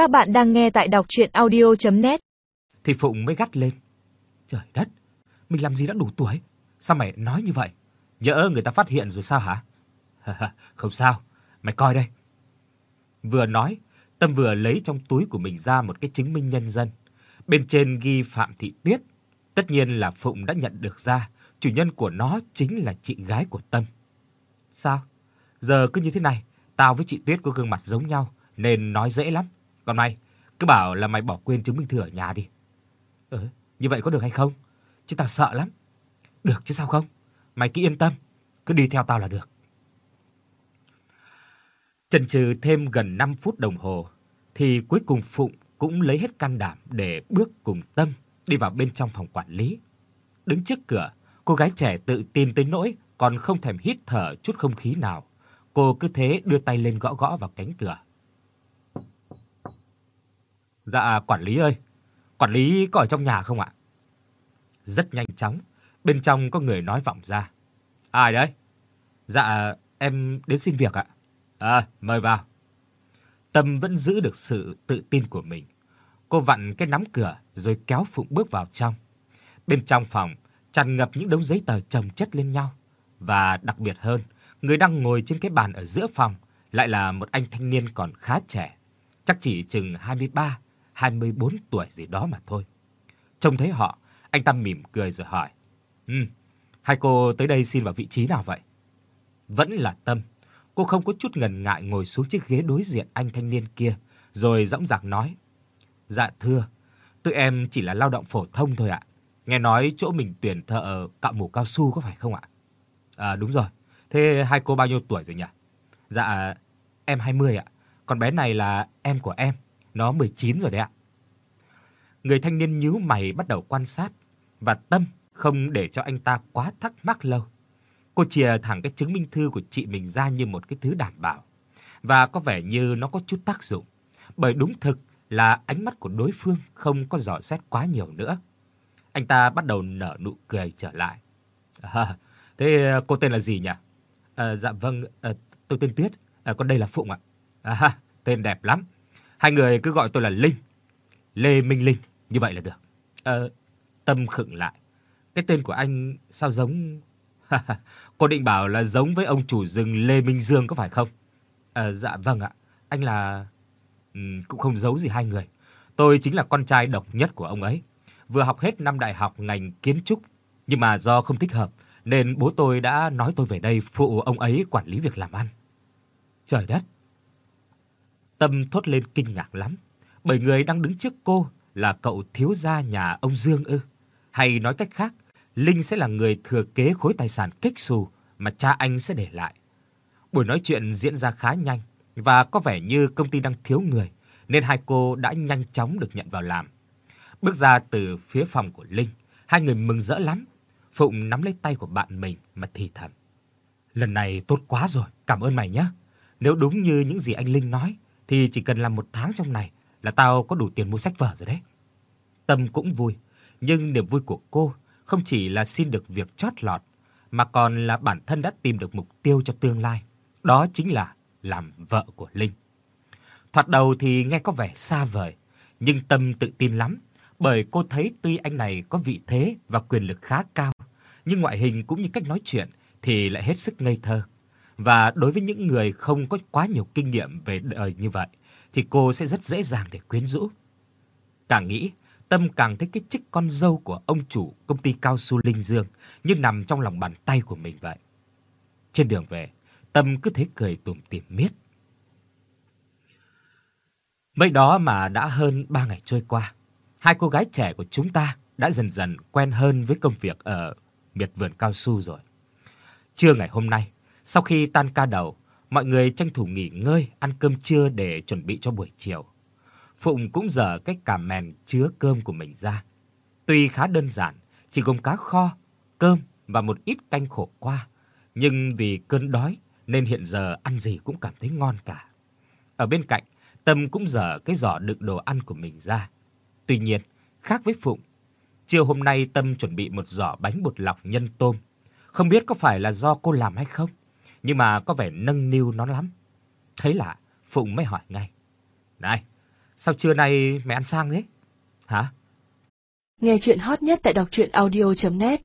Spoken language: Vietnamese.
Các bạn đang nghe tại đọc audio net Thì Phụng mới gắt lên. Trời đất, mình làm gì đã đủ tuổi? Sao mày nói như vậy? Nhỡ người ta phát hiện rồi sao hả? Không sao, mày coi đây. Vừa nói, Tâm vừa lấy trong túi của mình ra một cái chứng minh nhân dân. Bên trên ghi Phạm Thị Tuyết. Tất nhiên là Phụng đã nhận được ra, chủ nhân của nó chính là chị gái của Tâm. Sao? Giờ cứ như thế này, tao với chị Tuyết có gương mặt giống nhau nên nói dễ lắm. Còn mày, cứ bảo là mày bỏ quên chứng minh thư ở nhà đi. Ừ, như vậy có được hay không? Chứ tao sợ lắm. Được chứ sao không? Mày cứ yên tâm, cứ đi theo tao là được. Chần chừ thêm gần 5 phút đồng hồ thì cuối cùng Phụng cũng lấy hết can đảm để bước cùng Tâm đi vào bên trong phòng quản lý. Đứng trước cửa, cô gái trẻ tự tin tới nỗi còn không thèm hít thở chút không khí nào. Cô cứ thế đưa tay lên gõ gõ vào cánh cửa. Dạ quản lý ơi, quản lý có ở trong nhà không ạ? Rất nhanh chóng, bên trong có người nói vọng ra. Ai đấy? Dạ em đến xin việc ạ. À, mời vào. Tâm vẫn giữ được sự tự tin của mình. Cô vặn cái nắm cửa rồi kéo Phụng bước vào trong. Bên trong phòng tràn ngập những đống giấy tờ chồng chất lên nhau và đặc biệt hơn, người đang ngồi trên cái bàn ở giữa phòng lại là một anh thanh niên còn khá trẻ, chắc chỉ chừng 23, 24 tuổi gì đó mà thôi. Trông thấy họ, anh ta mỉm cười rồi hỏi: "Ừ, hai cô tới đây xin vào vị trí nào vậy?" Vẫn là Tâm. Cô không có chút ngần ngại ngồi xuống chiếc ghế đối diện anh thanh niên kia, rồi dõng dạc nói: "Dạ thưa, tụi em chỉ là lao động phổ thông thôi ạ. Nghe nói chỗ mình tuyển thợ cạo mũ cao su có phải không ạ?" "À đúng rồi. Thế hai cô bao nhiêu tuổi rồi nhỉ?" "Dạ em 20 ạ. Còn bé này là em của em, nó 19 rồi đấy ạ." Người thanh niên nhíu mày bắt đầu quan sát và Tâm không để cho anh ta quá thắc mắc lâu. Cô chìa thẳng cái chứng minh thư của chị mình ra như một cái thứ đảm bảo và có vẻ như nó có chút tác dụng, bởi đúng thực là ánh mắt của đối phương không có dò xét quá nhiều nữa. Anh ta bắt đầu nở nụ cười trở lại. À, thế cô tên là gì nhỉ? À, dạ vâng, à, tôi tên Tuyết, à, còn đây là Phụng ạ. À, tên đẹp lắm. Hai người cứ gọi tôi là Linh. Lê Minh Linh, như vậy là được. Ờ, Tâm khựng lại. Cái tên của anh sao giống Cô định bảo là giống với ông chủ rừng Lê Minh Dương có phải không? Ờ, dạ vâng ạ. Anh là Ừ, cũng không giấu gì hai người. Tôi chính là con trai độc nhất của ông ấy. Vừa học hết năm đại học ngành kiến trúc, nhưng mà do không thích hợp nên bố tôi đã nói tôi về đây phụ ông ấy quản lý việc làm ăn. Trời đất. Tâm thốt lên kinh ngạc lắm, bởi người đang đứng trước cô là cậu thiếu gia nhà ông Dương ư? Hay nói cách khác, Linh sẽ là người thừa kế khối tài sản kích xù mà cha anh sẽ để lại. Buổi nói chuyện diễn ra khá nhanh và có vẻ như công ty đang thiếu người, nên hai cô đã nhanh chóng được nhận vào làm. Bước ra từ phía phòng của Linh, hai người mừng rỡ lắm. Phụng nắm lấy tay của bạn mình mà thì thầm: "Lần này tốt quá rồi, cảm ơn mày nhé. Nếu đúng như những gì anh Linh nói thì chỉ cần làm một tháng trong này là tao có đủ tiền mua sách vở rồi đấy." Tâm cũng vui, nhưng niềm vui của cô không chỉ là xin được việc chót lọt mà còn là bản thân đã tìm được mục tiêu cho tương lai, đó chính là làm vợ của Linh. Thoạt đầu thì nghe có vẻ xa vời, nhưng Tâm tự tin lắm, bởi cô thấy tuy anh này có vị thế và quyền lực khá cao, nhưng ngoại hình cũng như cách nói chuyện thì lại hết sức ngây thơ. Và đối với những người không có quá nhiều kinh nghiệm về đời như vậy thì cô sẽ rất dễ dàng để quyến rũ. Càng nghĩ, Tâm càng thấy cái chức con dâu của ông chủ công ty cao su Linh Dương như nằm trong lòng bàn tay của mình vậy. Trên đường về, Tâm cứ thế cười tủm tỉm miết. Mấy đó mà đã hơn 3 ngày trôi qua, hai cô gái trẻ của chúng ta đã dần dần quen hơn với công việc ở miệt vườn cao su rồi. Trưa ngày hôm nay, sau khi tan ca đầu, mọi người tranh thủ nghỉ ngơi, ăn cơm trưa để chuẩn bị cho buổi chiều. Phụng cũng dở cái cà mèn chứa cơm của mình ra. Tuy khá đơn giản, chỉ gồm cá kho, cơm và một ít canh khổ qua, nhưng vì cơn đói nên hiện giờ ăn gì cũng cảm thấy ngon cả. Ở bên cạnh, Tâm cũng dở cái giỏ đựng đồ ăn của mình ra. Tuy nhiên, khác với Phụng, chiều hôm nay Tâm chuẩn bị một giỏ bánh bột lọc nhân tôm. Không biết có phải là do cô làm hay không, nhưng mà có vẻ nâng niu nó lắm. Thấy lạ, Phụng mới hỏi ngay: "Này, sao trưa nay mày ăn sang thế? Hả? Nghe chuyện hot nhất tại đọc audio net